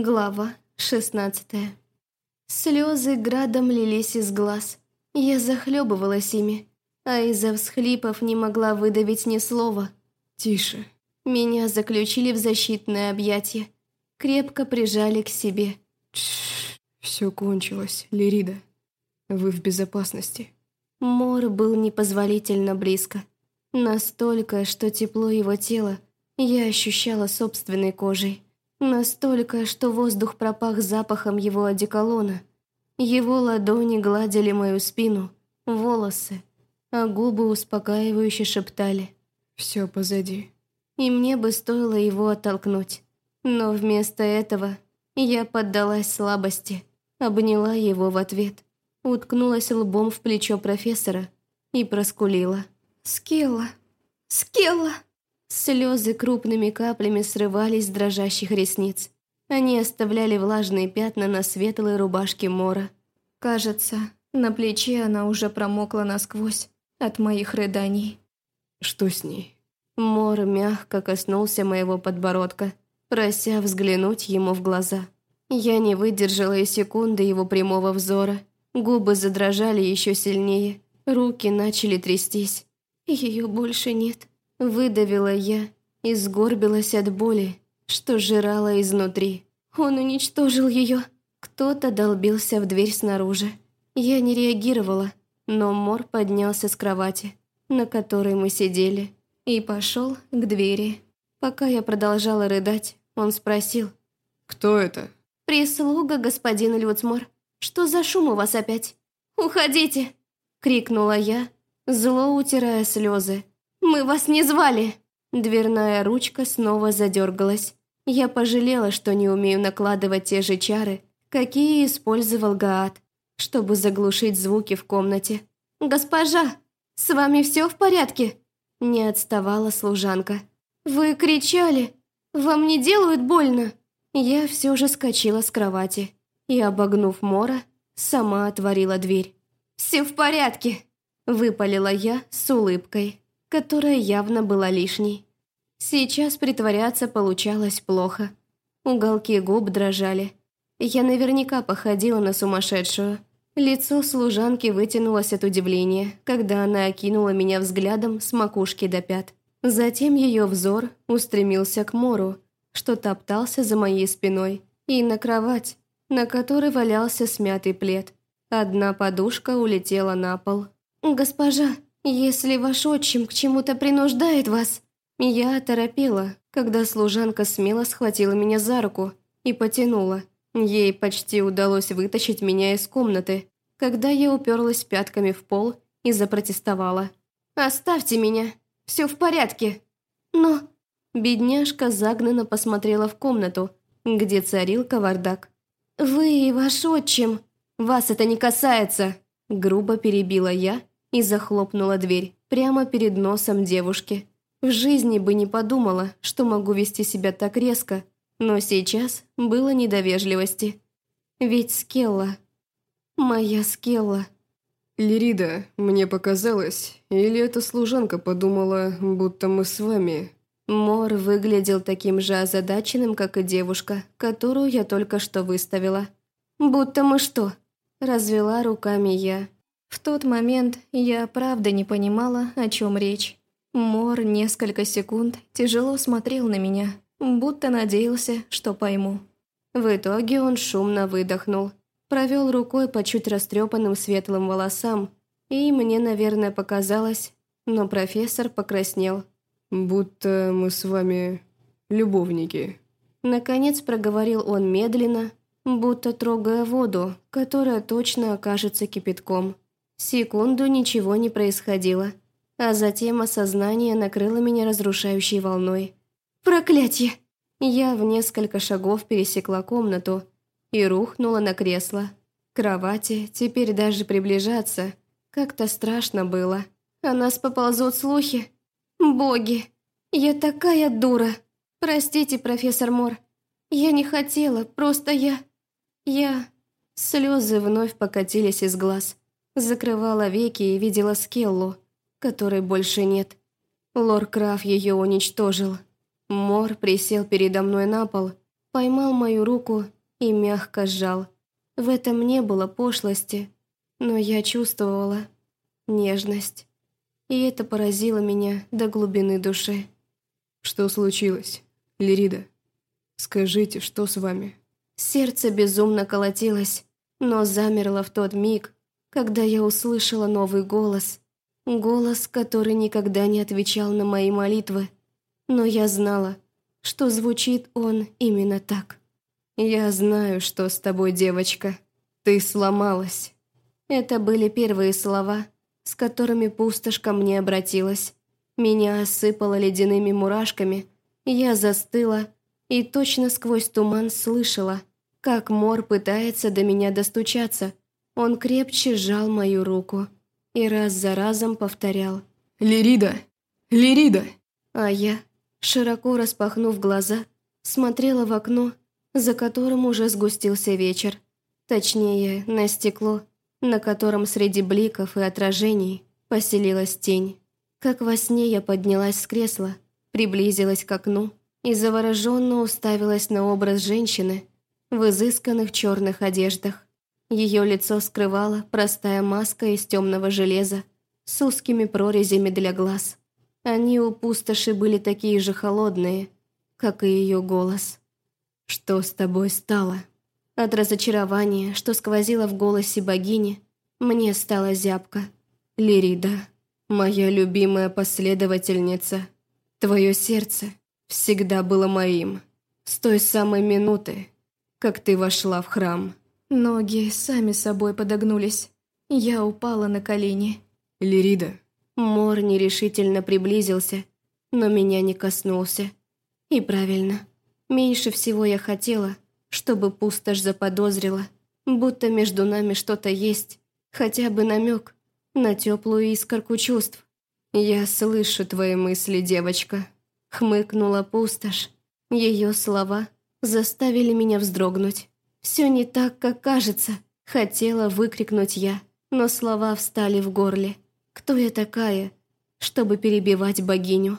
Глава шестнадцатая. Слезы градом лились из глаз. Я захлебывалась ими, а из-за всхлипов не могла выдавить ни слова. «Тише». Меня заключили в защитное объятие, крепко прижали к себе. Все кончилось, Лирида. Вы в безопасности. Мор был непозволительно близко. Настолько, что тепло его тела я ощущала собственной кожей. Настолько, что воздух пропах запахом его одеколона. Его ладони гладили мою спину, волосы, а губы успокаивающе шептали. «Все позади». И мне бы стоило его оттолкнуть. Но вместо этого я поддалась слабости, обняла его в ответ, уткнулась лбом в плечо профессора и проскулила. «Скелла! Скелла!» Слезы крупными каплями срывались с дрожащих ресниц. Они оставляли влажные пятна на светлой рубашке Мора. Кажется, на плече она уже промокла насквозь от моих рыданий. «Что с ней?» Мор мягко коснулся моего подбородка, прося взглянуть ему в глаза. Я не выдержала и секунды его прямого взора. Губы задрожали еще сильнее, руки начали трястись. Ее больше нет. Выдавила я и сгорбилась от боли, что жрала изнутри. Он уничтожил ее. Кто-то долбился в дверь снаружи. Я не реагировала, но Мор поднялся с кровати, на которой мы сидели, и пошел к двери. Пока я продолжала рыдать, он спросил. «Кто это?» «Прислуга, господин Люцмор. Что за шум у вас опять? Уходите!» Крикнула я, зло утирая слезы. «Мы вас не звали!» Дверная ручка снова задергалась. Я пожалела, что не умею накладывать те же чары, какие использовал Гаат, чтобы заглушить звуки в комнате. «Госпожа, с вами все в порядке?» Не отставала служанка. «Вы кричали! Вам не делают больно?» Я все же скочила с кровати и, обогнув Мора, сама отворила дверь. «Все в порядке!» – выпалила я с улыбкой которая явно была лишней. Сейчас притворяться получалось плохо. Уголки губ дрожали. Я наверняка походила на сумасшедшую. Лицо служанки вытянулось от удивления, когда она окинула меня взглядом с макушки до пят. Затем ее взор устремился к Мору, что топтался за моей спиной, и на кровать, на которой валялся смятый плед. Одна подушка улетела на пол. «Госпожа!» «Если ваш отчим к чему-то принуждает вас...» Я оторопела, когда служанка смело схватила меня за руку и потянула. Ей почти удалось вытащить меня из комнаты, когда я уперлась пятками в пол и запротестовала. «Оставьте меня! Все в порядке!» «Но...» Бедняжка загнанно посмотрела в комнату, где царил кавардак. «Вы и ваш отчим! Вас это не касается!» Грубо перебила я и захлопнула дверь прямо перед носом девушки. В жизни бы не подумала, что могу вести себя так резко, но сейчас было недовежливости. Ведь Скелла... Моя Скелла... «Лирида, мне показалось, или эта служанка подумала, будто мы с вами...» Мор выглядел таким же озадаченным, как и девушка, которую я только что выставила. «Будто мы что?» Развела руками я, в тот момент я правда не понимала, о чем речь. Мор несколько секунд тяжело смотрел на меня, будто надеялся, что пойму. В итоге он шумно выдохнул, провел рукой по чуть растрепанным светлым волосам, и мне, наверное, показалось, но профессор покраснел. «Будто мы с вами любовники». Наконец проговорил он медленно, будто трогая воду, которая точно окажется кипятком. Секунду ничего не происходило, а затем осознание накрыло меня разрушающей волной. «Проклятье!» Я в несколько шагов пересекла комнату и рухнула на кресло. Кровати теперь даже приближаться как-то страшно было. О нас поползут слухи. Боги, я такая дура. Простите, профессор Мор. Я не хотела, просто я... Я... Слезы вновь покатились из глаз. Закрывала веки и видела Скеллу, которой больше нет. Лор Краф ее уничтожил. Мор присел передо мной на пол поймал мою руку и мягко сжал. В этом не было пошлости, но я чувствовала нежность. И это поразило меня до глубины души. «Что случилось, Лирида? Скажите, что с вами?» Сердце безумно колотилось, но замерло в тот миг, когда я услышала новый голос. Голос, который никогда не отвечал на мои молитвы. Но я знала, что звучит он именно так. «Я знаю, что с тобой, девочка. Ты сломалась». Это были первые слова, с которыми пустошь ко мне обратилась. Меня осыпало ледяными мурашками, я застыла и точно сквозь туман слышала, как Мор пытается до меня достучаться. Он крепче сжал мою руку и раз за разом повторял «Лирида! Лирида!» А я, широко распахнув глаза, смотрела в окно, за которым уже сгустился вечер. Точнее, на стекло, на котором среди бликов и отражений поселилась тень. Как во сне я поднялась с кресла, приблизилась к окну и завороженно уставилась на образ женщины в изысканных черных одеждах. Ее лицо скрывала простая маска из темного железа с узкими прорезями для глаз. Они у пустоши были такие же холодные, как и ее голос. «Что с тобой стало?» От разочарования, что сквозило в голосе богини, мне стало зябко. «Лирида, моя любимая последовательница, твое сердце всегда было моим. С той самой минуты, как ты вошла в храм». Ноги сами собой подогнулись. Я упала на колени. «Лирида». Мор нерешительно приблизился, но меня не коснулся. И правильно. Меньше всего я хотела, чтобы пустошь заподозрила, будто между нами что-то есть, хотя бы намек на теплую искорку чувств. «Я слышу твои мысли, девочка», — хмыкнула пустошь. Ее слова заставили меня вздрогнуть. «Все не так, как кажется», — хотела выкрикнуть я, но слова встали в горле. «Кто я такая, чтобы перебивать богиню?»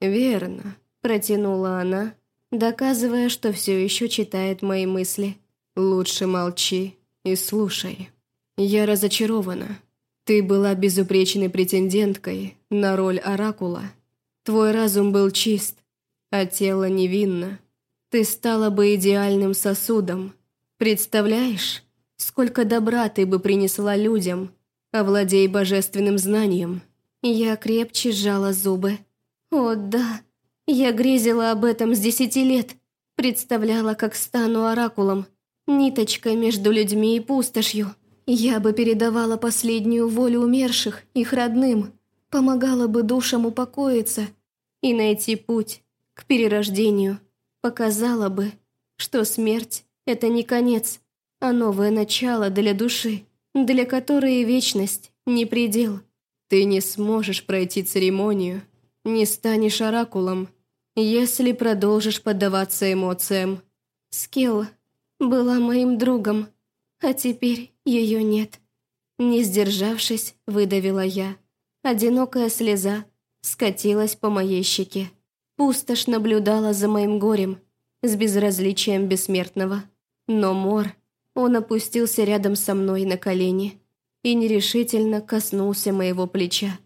«Верно», — протянула она, доказывая, что все еще читает мои мысли. «Лучше молчи и слушай. Я разочарована. Ты была безупречной претенденткой на роль Оракула. Твой разум был чист, а тело невинно. Ты стала бы идеальным сосудом. Представляешь, сколько добра ты бы принесла людям, овладей божественным знанием?» Я крепче сжала зубы. «О, да!» Я грезила об этом с десяти лет, представляла, как стану оракулом, ниточкой между людьми и пустошью. Я бы передавала последнюю волю умерших, их родным, помогала бы душам упокоиться и найти путь к перерождению, показала бы, что смерть – это не конец, а новое начало для души, для которой вечность – не предел. Ты не сможешь пройти церемонию, не станешь оракулом, если продолжишь поддаваться эмоциям. Скилл была моим другом, а теперь ее нет. Не сдержавшись, выдавила я. Одинокая слеза скатилась по моей щеке. Пустошь наблюдала за моим горем с безразличием бессмертного. Но Мор, он опустился рядом со мной на колени и нерешительно коснулся моего плеча.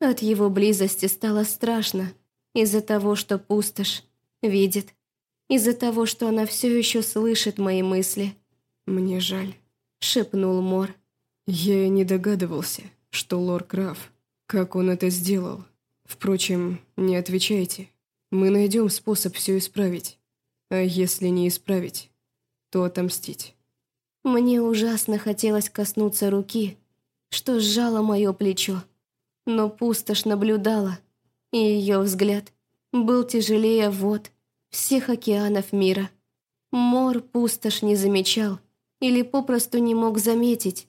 От его близости стало страшно, из-за того, что пустошь видит, из-за того, что она все еще слышит мои мысли. «Мне жаль», — шепнул Мор. «Я и не догадывался, что лор Краф, как он это сделал. Впрочем, не отвечайте. Мы найдем способ все исправить. А если не исправить, то отомстить». Мне ужасно хотелось коснуться руки, что сжало мое плечо но пустошь наблюдала, и ее взгляд был тяжелее вод всех океанов мира. Мор пустошь не замечал или попросту не мог заметить.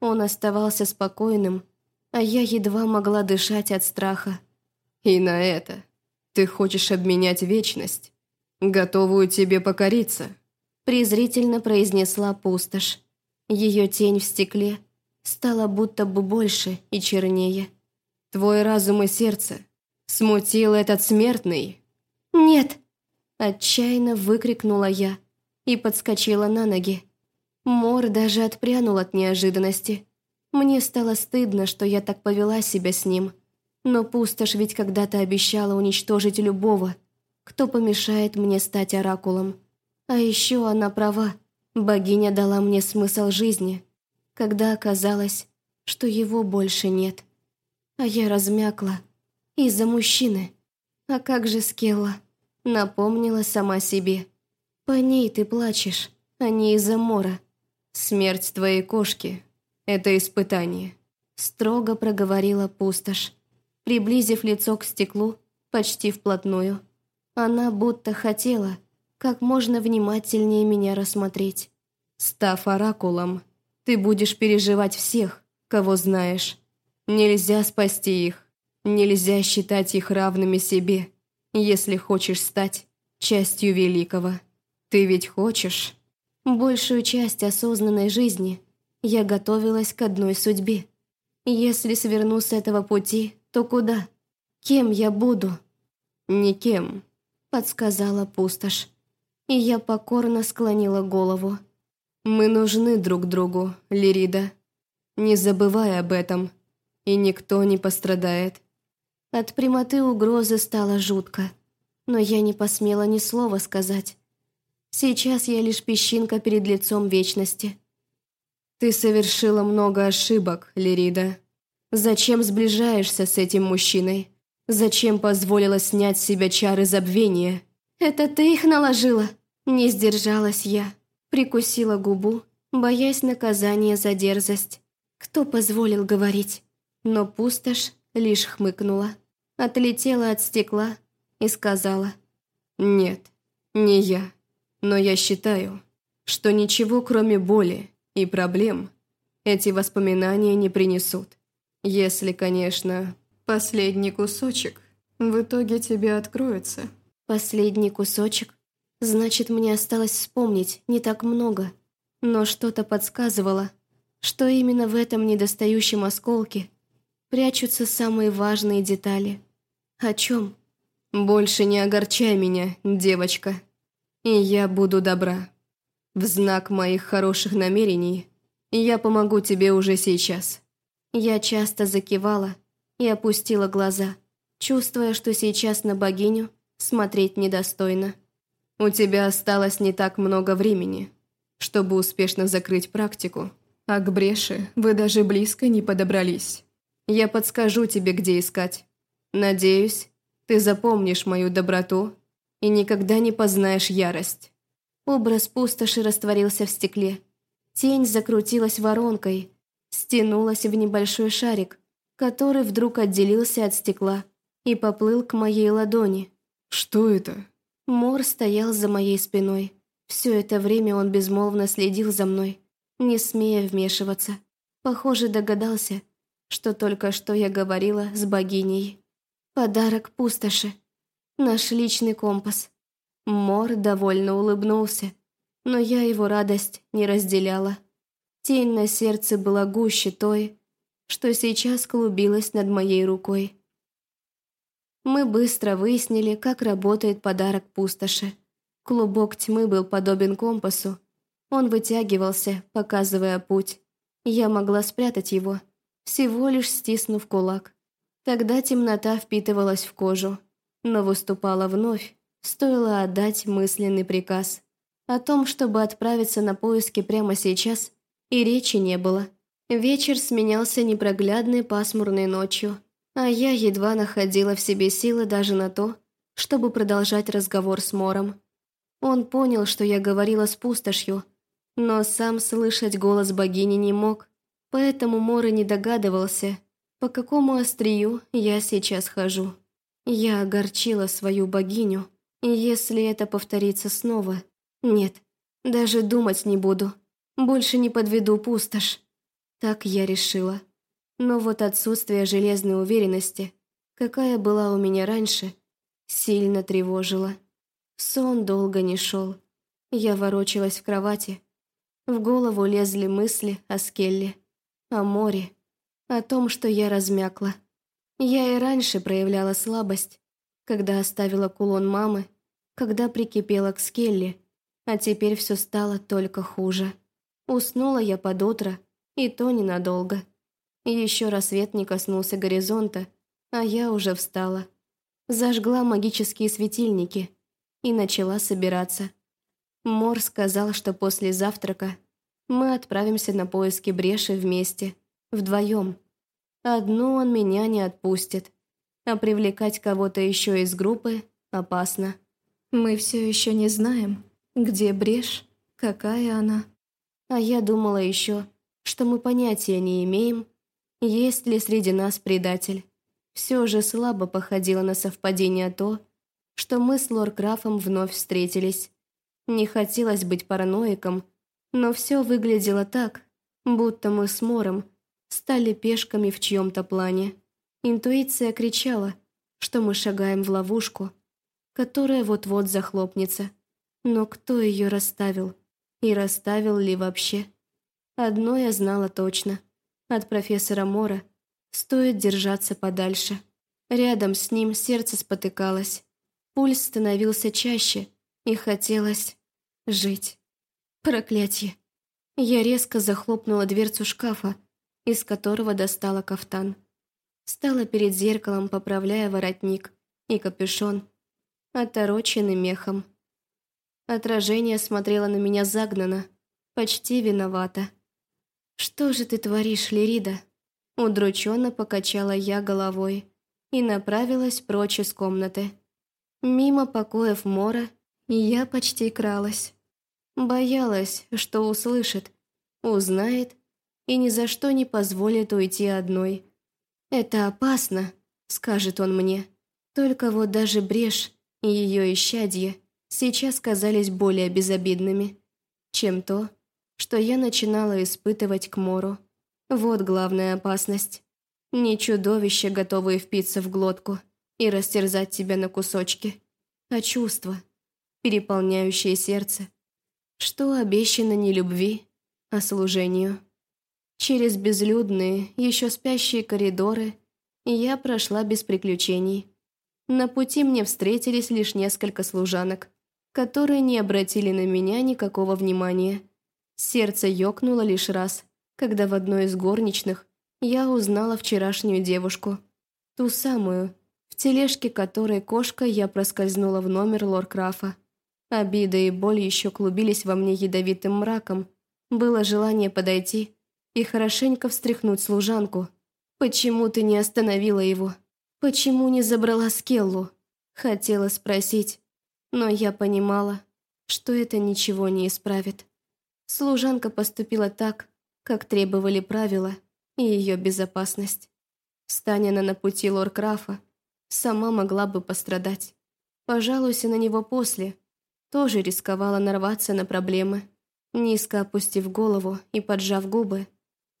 Он оставался спокойным, а я едва могла дышать от страха. «И на это ты хочешь обменять вечность, готовую тебе покориться?» Презрительно произнесла пустошь. Ее тень в стекле стала будто бы больше и чернее. Твой разум и сердце смутил этот смертный?» «Нет!» Отчаянно выкрикнула я и подскочила на ноги. Мор даже отпрянул от неожиданности. Мне стало стыдно, что я так повела себя с ним. Но пустошь ведь когда-то обещала уничтожить любого, кто помешает мне стать оракулом. А еще она права. Богиня дала мне смысл жизни, когда оказалось, что его больше нет. А я размякла из-за мужчины. А как же Скелла? Напомнила сама себе. По ней ты плачешь, а не из-за Мора. Смерть твоей кошки — это испытание. Строго проговорила пустошь, приблизив лицо к стеклу почти вплотную. Она будто хотела как можно внимательнее меня рассмотреть. Став оракулом, ты будешь переживать всех, кого знаешь. Нельзя спасти их, нельзя считать их равными себе, если хочешь стать частью великого. Ты ведь хочешь? Большую часть осознанной жизни я готовилась к одной судьбе. Если сверну с этого пути, то куда? Кем я буду? Никем, подсказала пустошь. И я покорно склонила голову. Мы нужны друг другу, Лирида. Не забывай об этом, и никто не пострадает. От прямоты угрозы стало жутко, но я не посмела ни слова сказать. Сейчас я лишь песчинка перед лицом вечности. Ты совершила много ошибок, Лирида. Зачем сближаешься с этим мужчиной? Зачем позволила снять с себя чары забвения? Это ты их наложила? Не сдержалась я. Прикусила губу, боясь наказания за дерзость. Кто позволил говорить? Но пустошь лишь хмыкнула, отлетела от стекла и сказала. «Нет, не я. Но я считаю, что ничего кроме боли и проблем эти воспоминания не принесут. Если, конечно, последний кусочек в итоге тебе откроется. Последний кусочек? Значит, мне осталось вспомнить не так много. Но что-то подсказывало, что именно в этом недостающем осколке прячутся самые важные детали. О чем? «Больше не огорчай меня, девочка», и я буду добра. В знак моих хороших намерений я помогу тебе уже сейчас». Я часто закивала и опустила глаза, чувствуя, что сейчас на богиню смотреть недостойно. «У тебя осталось не так много времени, чтобы успешно закрыть практику, а к бреши вы даже близко не подобрались. Я подскажу тебе, где искать. Надеюсь, ты запомнишь мою доброту и никогда не познаешь ярость». Образ пустоши растворился в стекле. Тень закрутилась воронкой, стянулась в небольшой шарик, который вдруг отделился от стекла и поплыл к моей ладони. «Что это?» Мор стоял за моей спиной. Все это время он безмолвно следил за мной, не смея вмешиваться. Похоже, догадался, что только что я говорила с богиней. Подарок пустоши. Наш личный компас. Мор довольно улыбнулся, но я его радость не разделяла. Тень на сердце была гуще той, что сейчас клубилась над моей рукой. Мы быстро выяснили, как работает подарок пустоши. Клубок тьмы был подобен компасу. Он вытягивался, показывая путь. Я могла спрятать его, всего лишь стиснув кулак. Тогда темнота впитывалась в кожу но выступала вновь, стоило отдать мысленный приказ. О том, чтобы отправиться на поиски прямо сейчас, и речи не было. Вечер сменялся непроглядной пасмурной ночью, а я едва находила в себе силы даже на то, чтобы продолжать разговор с Мором. Он понял, что я говорила с пустошью, но сам слышать голос богини не мог, поэтому Мор и не догадывался, по какому острию я сейчас хожу. Я огорчила свою богиню, если это повторится снова... Нет, даже думать не буду. Больше не подведу пустошь. Так я решила. Но вот отсутствие железной уверенности, какая была у меня раньше, сильно тревожило. Сон долго не шел. Я ворочалась в кровати. В голову лезли мысли о Скелле, о море, о том, что я размякла. Я и раньше проявляла слабость, когда оставила кулон мамы, когда прикипела к Скелли, а теперь все стало только хуже. Уснула я под утро, и то ненадолго. Еще рассвет не коснулся горизонта, а я уже встала. Зажгла магические светильники и начала собираться. Мор сказал, что после завтрака мы отправимся на поиски бреши вместе, вдвоем. Одну он меня не отпустит, а привлекать кого-то еще из группы опасно. Мы все еще не знаем, где брешь, какая она. А я думала еще, что мы понятия не имеем, есть ли среди нас предатель. Все же слабо походило на совпадение то, что мы с Лоркрафом вновь встретились. Не хотелось быть параноиком, но все выглядело так, будто мы с Мором стали пешками в чьем-то плане. Интуиция кричала, что мы шагаем в ловушку, которая вот-вот захлопнется. Но кто ее расставил? И расставил ли вообще? Одно я знала точно. От профессора Мора стоит держаться подальше. Рядом с ним сердце спотыкалось. Пульс становился чаще, и хотелось жить. Проклятье. Я резко захлопнула дверцу шкафа, из которого достала кафтан. Стала перед зеркалом, поправляя воротник и капюшон, отороченный мехом. Отражение смотрело на меня загнано, почти виновато. «Что же ты творишь, Лирида?» Удрученно покачала я головой и направилась прочь из комнаты. Мимо покоев Мора я почти кралась. Боялась, что услышит, узнает и ни за что не позволит уйти одной. «Это опасно», — скажет он мне. Только вот даже брешь и ее исчадье сейчас казались более безобидными, чем то, что я начинала испытывать к Мору. Вот главная опасность. Не чудовища, готовые впиться в глотку и растерзать тебя на кусочки, а чувства, переполняющие сердце что обещано не любви, а служению. Через безлюдные, еще спящие коридоры я прошла без приключений. На пути мне встретились лишь несколько служанок, которые не обратили на меня никакого внимания. Сердце ёкнуло лишь раз, когда в одной из горничных я узнала вчерашнюю девушку. Ту самую, в тележке которой кошка я проскользнула в номер Лоркрафа. Обида и боль еще клубились во мне ядовитым мраком. Было желание подойти и хорошенько встряхнуть служанку. «Почему ты не остановила его? Почему не забрала Скеллу?» Хотела спросить, но я понимала, что это ничего не исправит. Служанка поступила так, как требовали правила и ее безопасность. Стань она на пути Лоркрафа, сама могла бы пострадать. Пожалуйся на него после, тоже рисковала нарваться на проблемы. Низко опустив голову и поджав губы,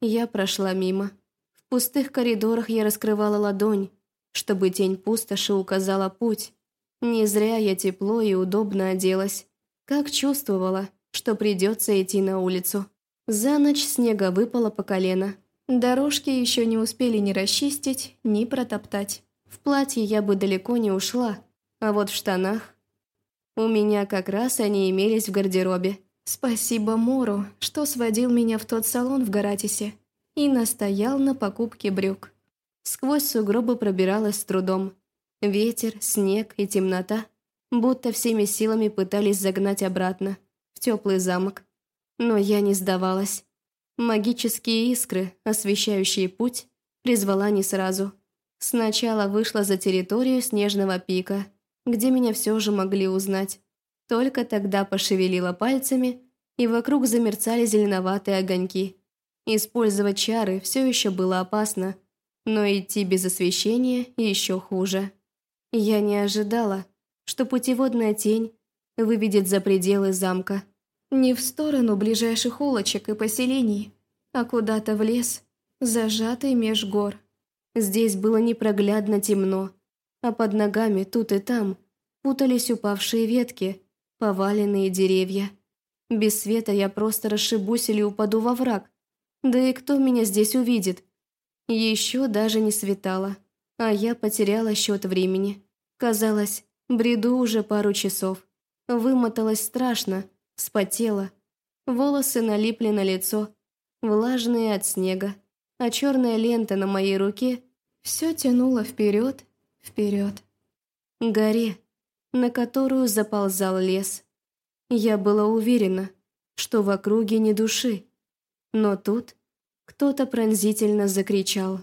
я прошла мимо. В пустых коридорах я раскрывала ладонь, чтобы тень пустоши указала путь. Не зря я тепло и удобно оделась. Как чувствовала, что придется идти на улицу. За ночь снега выпало по колено. Дорожки еще не успели ни расчистить, ни протоптать. В платье я бы далеко не ушла, а вот в штанах у меня как раз они имелись в гардеробе. Спасибо Мору, что сводил меня в тот салон в Гаратисе и настоял на покупке брюк. Сквозь сугробы пробиралась с трудом. Ветер, снег и темнота будто всеми силами пытались загнать обратно, теплый замок. Но я не сдавалась. Магические искры, освещающие путь, призвала не сразу. Сначала вышла за территорию снежного пика – где меня все же могли узнать. Только тогда пошевелила пальцами, и вокруг замерцали зеленоватые огоньки. Использовать чары все еще было опасно, но идти без освещения еще хуже. Я не ожидала, что путеводная тень выведет за пределы замка. Не в сторону ближайших улочек и поселений, а куда-то в лес, зажатый меж гор. Здесь было непроглядно темно, а под ногами тут и там путались упавшие ветки, поваленные деревья. Без света я просто расшибусь или упаду во враг. Да и кто меня здесь увидит? Еще даже не светало, а я потеряла счет времени. Казалось, бреду уже пару часов. Вымоталась страшно, спотела. Волосы налипли на лицо, влажные от снега, а черная лента на моей руке все тянула вперед, вперед. Горе, на которую заползал лес. Я была уверена, что в округе ни души. Но тут кто-то пронзительно закричал.